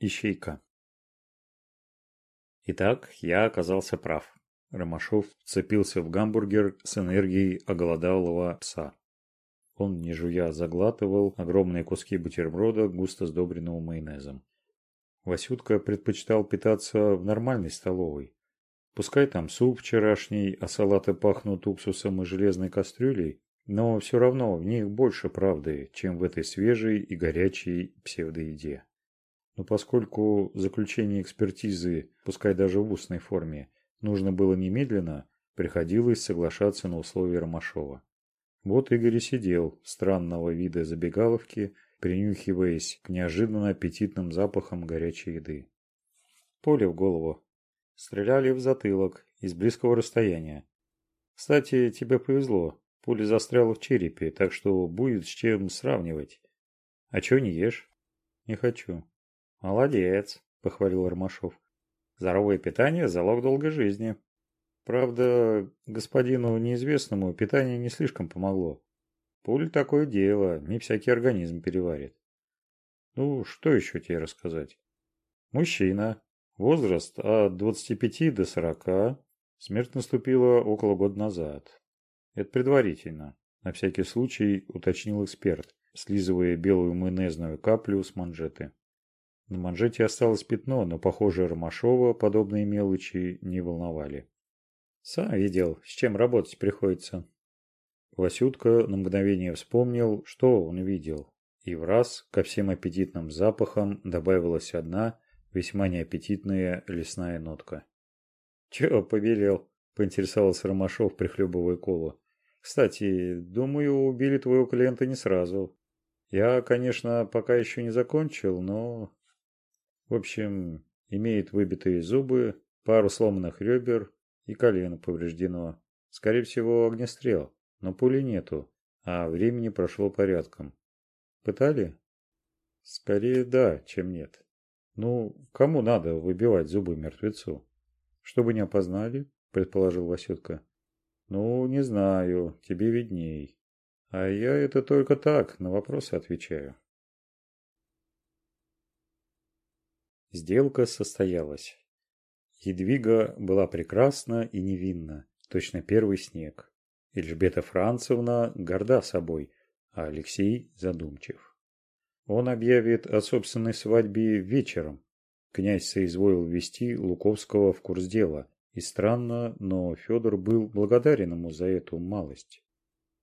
ищейка итак я оказался прав ромашов вцепился в гамбургер с энергией оголодалого пса он не жуя заглатывал огромные куски бутерброда густо сдобренного майонезом васютка предпочитал питаться в нормальной столовой пускай там суп вчерашний а салаты пахнут уксусом и железной кастрюлей но все равно в них больше правды чем в этой свежей и горячей псевдоеде но поскольку заключение экспертизы, пускай даже в устной форме, нужно было немедленно, приходилось соглашаться на условия Ромашова. Вот Игорь и сидел странного вида забегаловки, принюхиваясь к неожиданно аппетитным запахам горячей еды. Поле в голову. Стреляли в затылок из близкого расстояния. Кстати, тебе повезло. Пуля застряла в черепе, так что будет с чем сравнивать. А чего не ешь? Не хочу молодец похвалил ромашов здоровое питание залог долгой жизни. Правда господину неизвестному питание не слишком помогло. Пуль такое дело не всякий организм переварит. Ну что еще тебе рассказать? Мужчина возраст от 25 до 40 смерть наступила около года назад. Это предварительно на всякий случай уточнил эксперт слизывая белую майонезную каплю с манжеты. На манжете осталось пятно, но, похоже, Ромашова подобные мелочи не волновали. Сам видел, с чем работать приходится. Васютка на мгновение вспомнил, что он видел. И в раз ко всем аппетитным запахам добавилась одна весьма неаппетитная лесная нотка. «Чего побелел?» – поинтересовался Ромашов, прихлебывая колу. «Кстати, думаю, убили твоего клиента не сразу. Я, конечно, пока еще не закончил, но в общем, имеет выбитые зубы, пару сломанных ребер и колено повреждено. Скорее всего, огнестрел, но пули нету, а времени прошло порядком. Пытали? Скорее да, чем нет. Ну, кому надо выбивать зубы мертвецу? Чтобы не опознали, предположил Васютка. Ну, не знаю, тебе видней. А я это только так, на вопросы отвечаю. Сделка состоялась. Едвига была прекрасна и невинна, точно первый снег. Эльжбета Францевна горда собой, а Алексей задумчив. Он объявит о собственной свадьбе вечером. Князь соизволил ввести Луковского в курс дела, и странно, но Федор был благодарен ему за эту малость.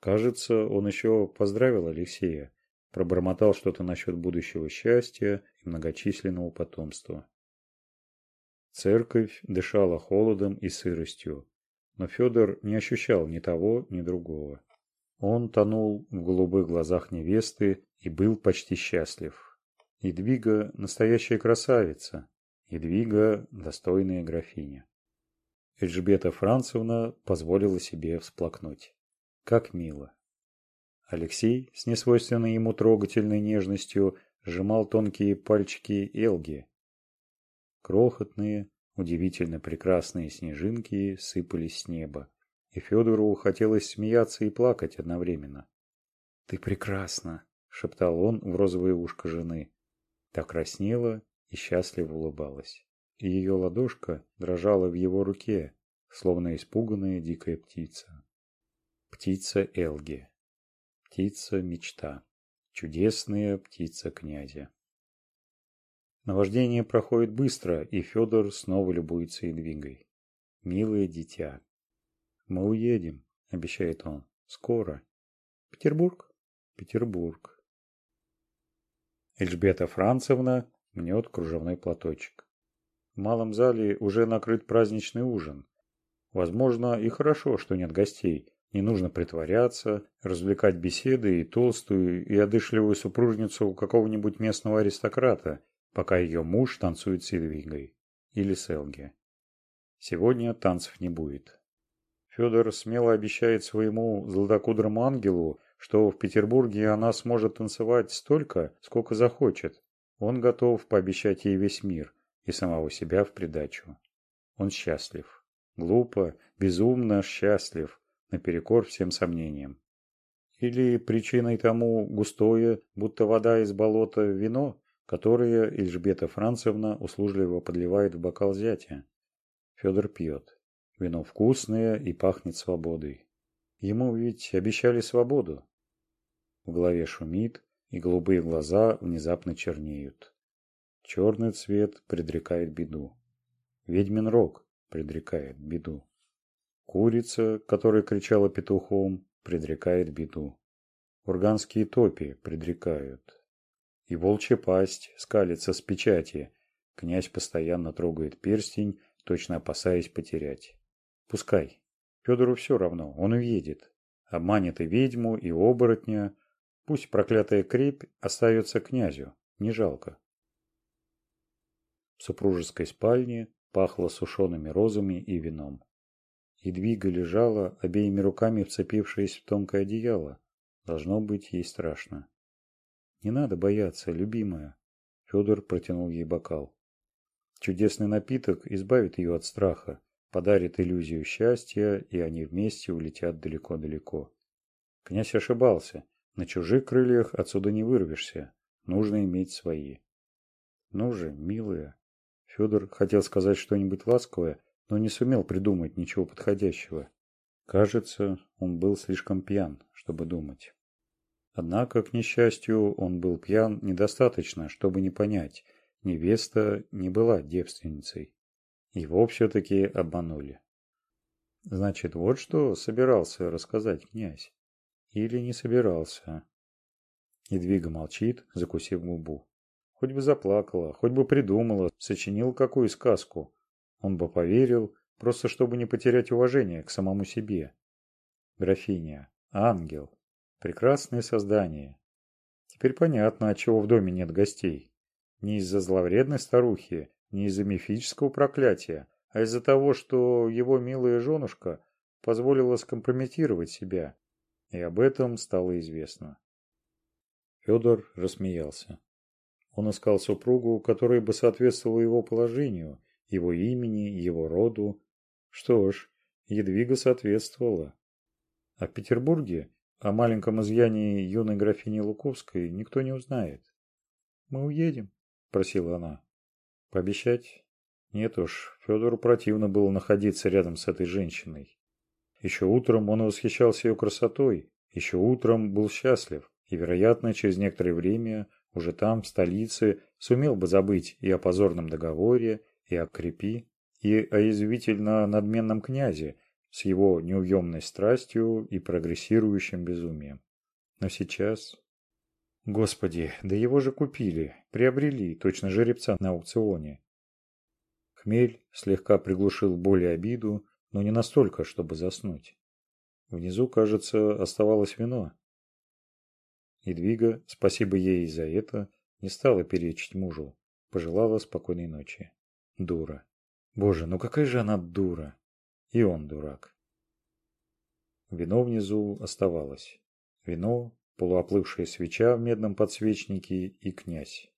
Кажется, он еще поздравил Алексея, пробормотал что-то насчет будущего счастья и многочисленного потомства. Церковь дышала холодом и сыростью, но Федор не ощущал ни того, ни другого. Он тонул в голубых глазах невесты и был почти счастлив. Едвига – настоящая красавица, Едвига – достойная графиня. Эльжбета Францевна позволила себе всплакнуть. Как мило! Алексей с несвойственной ему трогательной нежностью сжимал тонкие пальчики Элги. Крохотные, удивительно прекрасные снежинки сыпались с неба, и Федору хотелось смеяться и плакать одновременно. «Ты прекрасна!» — шептал он в розовое ушко жены. Так краснела и счастливо улыбалась. И ее ладошка дрожала в его руке, словно испуганная дикая птица. Птица Элги птица мечта, чудесная птица князя. Наваждение проходит быстро, и Федор снова любуется и «Милое дитя, мы уедем», — обещает он, — «скоро». «Петербург?» «Петербург». Эльжбета Францевна мнет кружевной платочек. В малом зале уже накрыт праздничный ужин. Возможно, и хорошо, что нет гостей, не нужно притворяться, развлекать беседы и толстую и одышливую супружницу у какого-нибудь местного аристократа, пока ее муж танцует с Едвигой или с Элги. Сегодня танцев не будет. Федор смело обещает своему златокудрому ангелу, что в Петербурге она сможет танцевать столько, сколько захочет. Он готов пообещать ей весь мир и самого себя в придачу. Он счастлив. Глупо, безумно счастлив наперекор всем сомнениям. Или причиной тому густое, будто вода из болота, вино, которое Эльжбета Францевна услужливо подливает в бокал зятя. Федор пьет. Вино вкусное и пахнет свободой. Ему ведь обещали свободу. В голове шумит, и голубые глаза внезапно чернеют. Черный цвет предрекает беду. Ведьмин рог предрекает беду. Курица, которая кричала петухом, предрекает беду. Урганские топи предрекают. И волчья пасть скалится с печати. Князь постоянно трогает перстень, точно опасаясь потерять. Пускай. Федору все равно, он уедет. Обманет и ведьму, и оборотня. Пусть проклятая крепь остается князю, не жалко. В супружеской спальне пахло сушеными розами и вином и двигали жало обеими руками, вцепившись в тонкое одеяло. Должно быть ей страшно. «Не надо бояться, любимая!» Федор протянул ей бокал. Чудесный напиток избавит ее от страха, подарит иллюзию счастья, и они вместе улетят далеко-далеко. Князь ошибался. На чужих крыльях отсюда не вырвешься. Нужно иметь свои. Ну же, милая. Федор хотел сказать что-нибудь ласковое, но не сумел придумать ничего подходящего. Кажется, он был слишком пьян, чтобы думать. Однако, к несчастью, он был пьян недостаточно, чтобы не понять, невеста не была девственницей. Его все-таки обманули. Значит, вот что собирался рассказать князь. Или не собирался. Едвига молчит, закусив губу. Хоть бы заплакала, хоть бы придумала, сочинил какую сказку, он бы поверил, просто чтобы не потерять уважение к самому себе. Графиня, ангел, прекрасное создание. Теперь понятно, отчего в доме нет гостей. Не из-за зловредной старухи, не из-за мифического проклятия, а из-за того, что его милая женушка позволила скомпрометировать себя. И об этом стало известно. Федор рассмеялся. Он искал супругу, которая бы соответствовала его положению его имени, его роду. Что ж, Едвига соответствовала. А в Петербурге о маленьком изъянии юной графини Луковской никто не узнает. «Мы уедем?» – просила она. «Пообещать?» Нет уж, Федору противно было находиться рядом с этой женщиной. Еще утром он восхищался ее красотой, еще утром был счастлив, и, вероятно, через некоторое время уже там, в столице, сумел бы забыть и о позорном договоре, и а окрепи, и оязвительно надменном князе с его неуемной страстью и прогрессирующим безумием. Но сейчас... Господи, да его же купили, приобрели, точно жеребца на аукционе. Хмель слегка приглушил боль и обиду, но не настолько, чтобы заснуть. Внизу, кажется, оставалось вино. Едвига, спасибо ей за это, не стала перечить мужу, пожелала спокойной ночи дура боже ну какая же она дура и он дурак вино внизу оставалось вино полуоплывшая свеча в медном подсвечнике и князь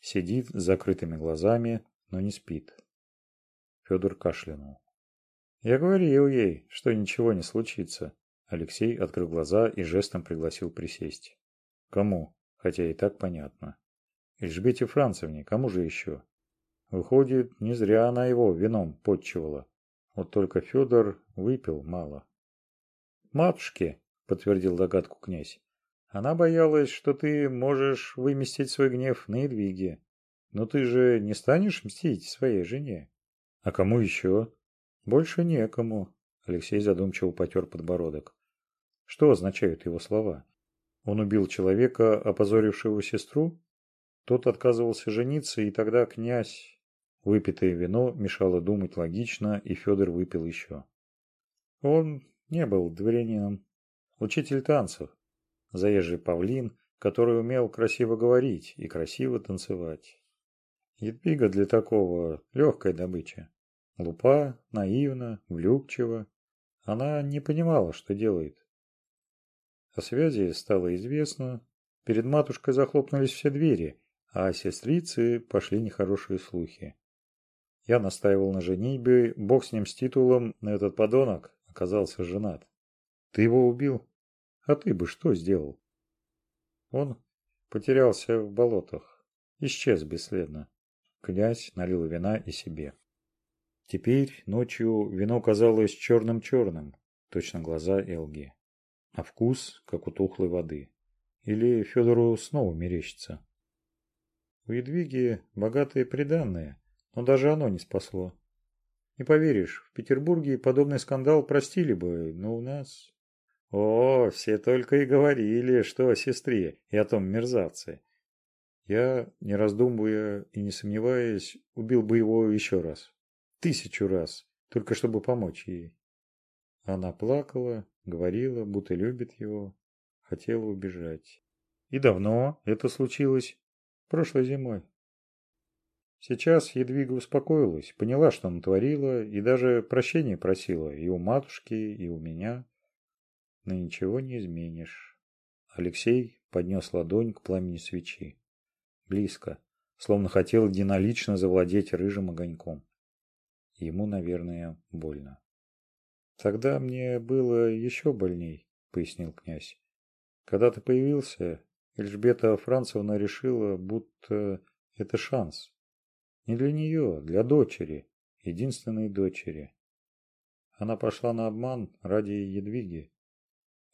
сидит с закрытыми глазами но не спит федор кашлянул я говорил ей что ничего не случится алексей открыл глаза и жестом пригласил присесть кому хотя и так понятно Эльжбете Францевне, кому же еще? Выходит, не зря она его вином подчивала. Вот только Федор выпил мало. «Матушке», — подтвердил догадку князь, — «она боялась, что ты можешь выместить свой гнев на Едвиге. Но ты же не станешь мстить своей жене?» «А кому еще?» «Больше некому», — Алексей задумчиво потер подбородок. Что означают его слова? Он убил человека, опозорившего сестру? Тот отказывался жениться, и тогда князь Выпитое вино мешало думать логично, и Федор выпил еще. Он не был дворянином. Учитель танцев, заезжий павлин, который умел красиво говорить и красиво танцевать. Едвига для такого легкая добыча. Лупа наивна, влюбчива. Она не понимала, что делает. О связи стало известно. Перед матушкой захлопнулись все двери, а сестрицы пошли нехорошие слухи. Я настаивал на женитьбе, бог с ним с титулом, но этот подонок оказался женат. Ты его убил? А ты бы что сделал? Он потерялся в болотах, исчез бесследно. Князь налил вина и себе. Теперь ночью вино казалось черным-черным, точно глаза Элги, а вкус, как у тухлой воды. Или Федору снова мерещится. У Едвиги богатые приданные – но даже оно не спасло. Не поверишь, в Петербурге подобный скандал простили бы, но у нас... О, все только и говорили, что о сестре и о том мерзавце. Я, не раздумывая и не сомневаясь, убил бы его еще раз. Тысячу раз, только чтобы помочь ей. Она плакала, говорила, будто любит его, хотела убежать. И давно это случилось? Прошлой зимой. Сейчас едвига успокоилась, поняла, что натворила, и даже прощения просила и у матушки, и у меня. Но ничего не изменишь. Алексей поднес ладонь к пламени свечи. Близко, словно хотел единолично завладеть рыжим огоньком. Ему, наверное, больно. «Тогда мне было еще больней», — пояснил князь. «Когда ты появился, Эльжбета Францевна решила, будто это шанс, не для нее, для дочери, единственной дочери. Она пошла на обман ради Едвиги.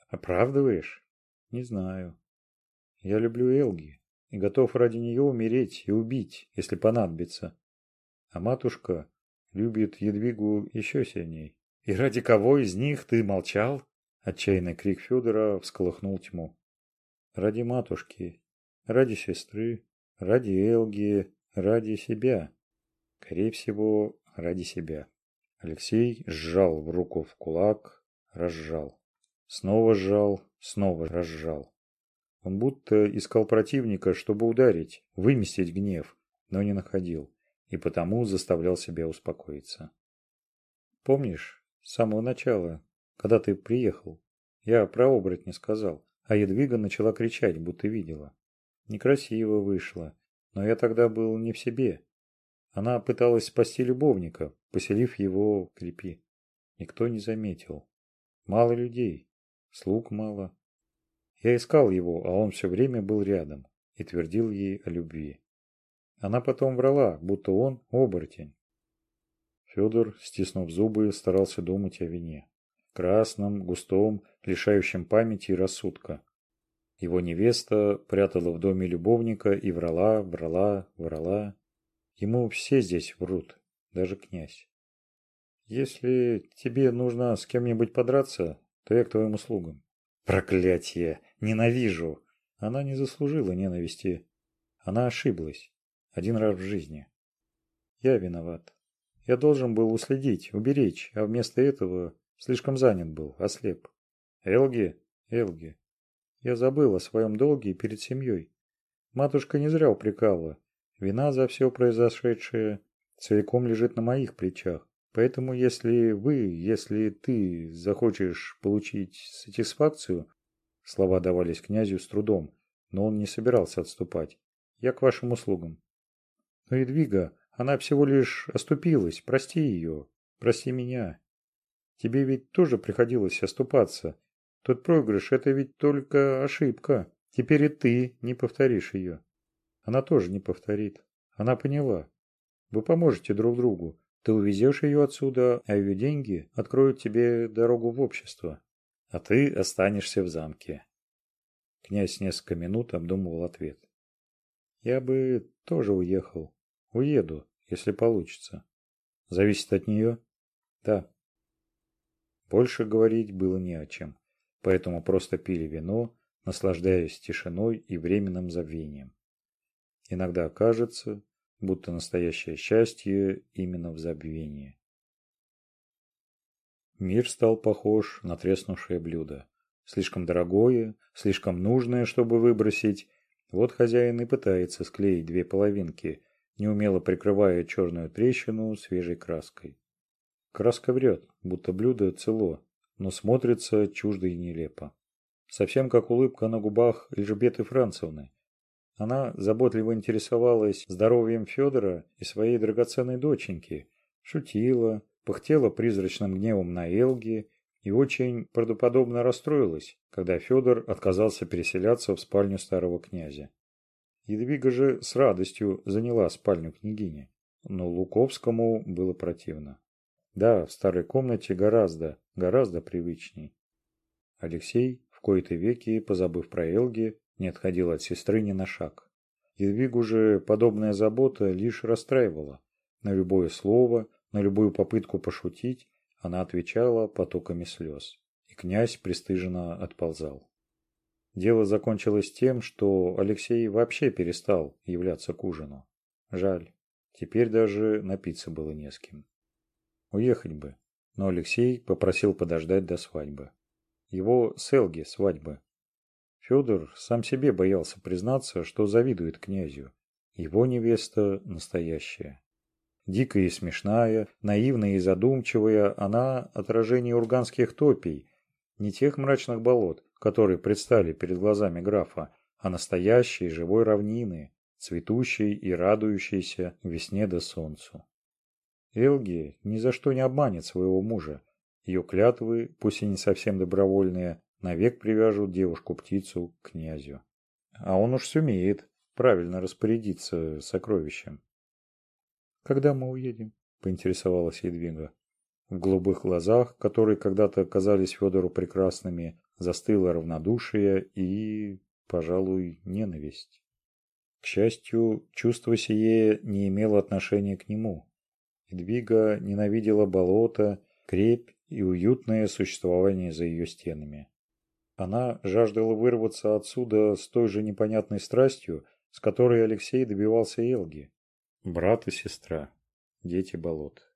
Оправдываешь? Не знаю. Я люблю Элги и готов ради нее умереть и убить, если понадобится. А матушка любит Едвигу еще сильней. И ради кого из них ты молчал? Отчаянный крик Федора всколыхнул тьму. Ради матушки, ради сестры, ради Элги, ради себя. Скорее всего, ради себя. Алексей сжал в руку в кулак, разжал. Снова сжал, снова разжал. Он будто искал противника, чтобы ударить, выместить гнев, но не находил, и потому заставлял себя успокоиться. Помнишь, с самого начала, когда ты приехал, я про оборотня сказал, а Едвига начала кричать, будто видела. Некрасиво вышло, но я тогда был не в себе. Она пыталась спасти любовника, поселив его в крепи. Никто не заметил. Мало людей, слуг мало. Я искал его, а он все время был рядом и твердил ей о любви. Она потом врала, будто он оборотень. Федор, стиснув зубы, старался думать о вине. Красном, густом, лишающем памяти и рассудка. Его невеста прятала в доме любовника и врала, врала, врала. Ему все здесь врут, даже князь. Если тебе нужно с кем-нибудь подраться, то я к твоим услугам. Проклятие! Ненавижу! Она не заслужила ненависти. Она ошиблась. Один раз в жизни. Я виноват. Я должен был уследить, уберечь, а вместо этого слишком занят был, ослеп. Элги, Элги, я забыл о своем долге и перед семьей. Матушка не зря упрекала. Вина за все произошедшее целиком лежит на моих плечах. Поэтому, если вы, если ты захочешь получить сатисфакцию, слова давались князю с трудом, но он не собирался отступать. Я к вашим услугам. Ну но Едвига, она всего лишь оступилась, прости ее, прости меня. Тебе ведь тоже приходилось оступаться, тот проигрыш – это ведь только ошибка. Теперь и ты не повторишь ее. Она тоже не повторит. Она поняла. Вы поможете друг другу. Ты увезешь ее отсюда, а ее деньги откроют тебе дорогу в общество. А ты останешься в замке. Князь несколько минут обдумывал ответ. Я бы тоже уехал. Уеду, если получится. Зависит от нее? Да. Больше говорить было не о чем поэтому просто пили вино, наслаждаясь тишиной и временным забвением. Иногда кажется, будто настоящее счастье именно в забвении. Мир стал похож на треснувшее блюдо. Слишком дорогое, слишком нужное, чтобы выбросить. Вот хозяин и пытается склеить две половинки, неумело прикрывая черную трещину свежей краской. Краска врет, будто блюдо цело, но смотрится чуждо и нелепо. Совсем как улыбка на губах Эльжбеты Францевны. Она заботливо интересовалась здоровьем Федора и своей драгоценной доченьки, шутила, пыхтела призрачным гневом на Элги и очень правдоподобно расстроилась, когда Федор отказался переселяться в спальню старого князя. Едвига же с радостью заняла спальню княгини, но Луковскому было противно. Да, в старой комнате гораздо, гораздо привычней. Алексей в кои-то веки, позабыв про Элги, не отходил от сестры ни на шаг. Едвигу же подобная забота лишь расстраивала. На любое слово, на любую попытку пошутить она отвечала потоками слез, и князь пристыженно отползал. Дело закончилось тем, что Алексей вообще перестал являться к ужину. Жаль, теперь даже напиться было не с кем. Уехать бы. Но Алексей попросил подождать до свадьбы. Его Селги свадьбы. Федор сам себе боялся признаться, что завидует князю. Его невеста настоящая. Дикая и смешная, наивная и задумчивая, она отражение урганских топий, не тех мрачных болот, которые предстали перед глазами графа, а настоящей живой равнины, цветущей и радующейся весне до да солнцу. Элги ни за что не обманет своего мужа. Ее клятвы, пусть и не совсем добровольные, навек привяжут девушку-птицу к князю. А он уж сумеет правильно распорядиться сокровищем. «Когда мы уедем?» – поинтересовалась Едвига. В голубых глазах, которые когда-то казались Федору прекрасными, застыло равнодушие и, пожалуй, ненависть. К счастью, чувство сие не имело отношения к нему, Эдвига ненавидела болото, крепь и уютное существование за ее стенами. Она жаждала вырваться отсюда с той же непонятной страстью, с которой Алексей добивался Элги. Брат и сестра. Дети болот.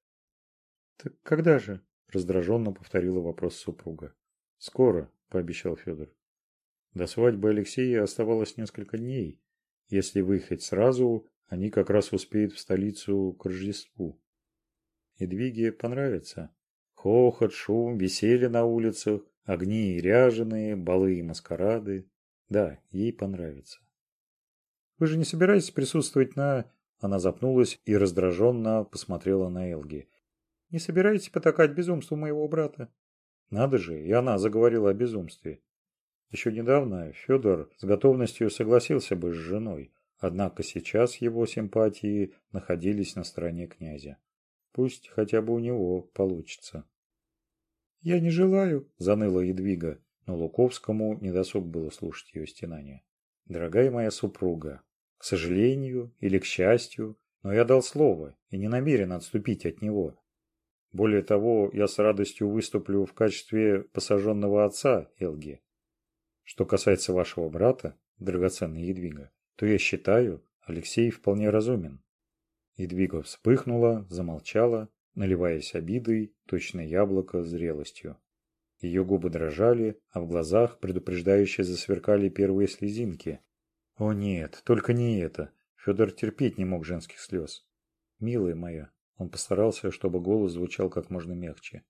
«Так когда же?» – раздраженно повторила вопрос супруга. «Скоро», – пообещал Федор. До свадьбы Алексея оставалось несколько дней. Если выехать сразу, они как раз успеют в столицу к Рождеству. Едвиге понравится. Хохот, шум, веселье на улицах, огни и ряженые, балы и маскарады. Да, ей понравится. Вы же не собираетесь присутствовать на... Она запнулась и раздраженно посмотрела на Элги. Не собираетесь потакать безумству моего брата? Надо же, и она заговорила о безумстве. Еще недавно Федор с готовностью согласился бы с женой, однако сейчас его симпатии находились на стороне князя. Пусть хотя бы у него получится. «Я не желаю», – заныла Едвига, но Луковскому недосуг было слушать ее стенания. «Дорогая моя супруга, к сожалению или к счастью, но я дал слово и не намерен отступить от него. Более того, я с радостью выступлю в качестве посаженного отца Элги. Что касается вашего брата, драгоценный Едвига, то я считаю, Алексей вполне разумен. Едвига вспыхнула, замолчала, наливаясь обидой, точно яблоко зрелостью. Ее губы дрожали, а в глазах предупреждающе засверкали первые слезинки. О нет, только не это. Федор терпеть не мог женских слез. Милая моя, он постарался, чтобы голос звучал как можно мягче.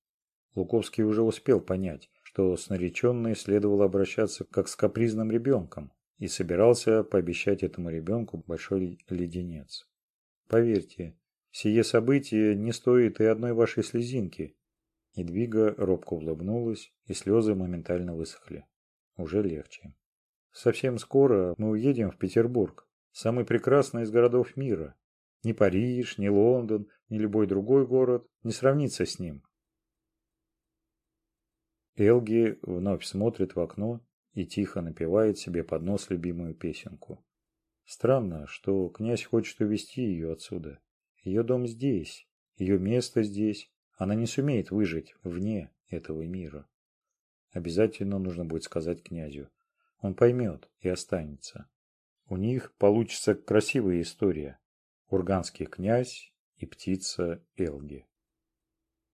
Луковский уже успел понять, что с нареченной следовало обращаться как с капризным ребенком, и собирался пообещать этому ребенку большой леденец. Поверьте, сие событие не стоит и одной вашей слезинки. Недвига робко улыбнулась, и слезы моментально высохли. Уже легче. Совсем скоро мы уедем в Петербург, самый прекрасный из городов мира. Ни Париж, ни Лондон, ни любой другой город не сравнится с ним. Элги вновь смотрит в окно и тихо напевает себе под нос любимую песенку. Странно, что князь хочет увести ее отсюда. Ее дом здесь, ее место здесь. Она не сумеет выжить вне этого мира. Обязательно нужно будет сказать князю. Он поймет и останется. У них получится красивая история. Урганский князь и птица Элги.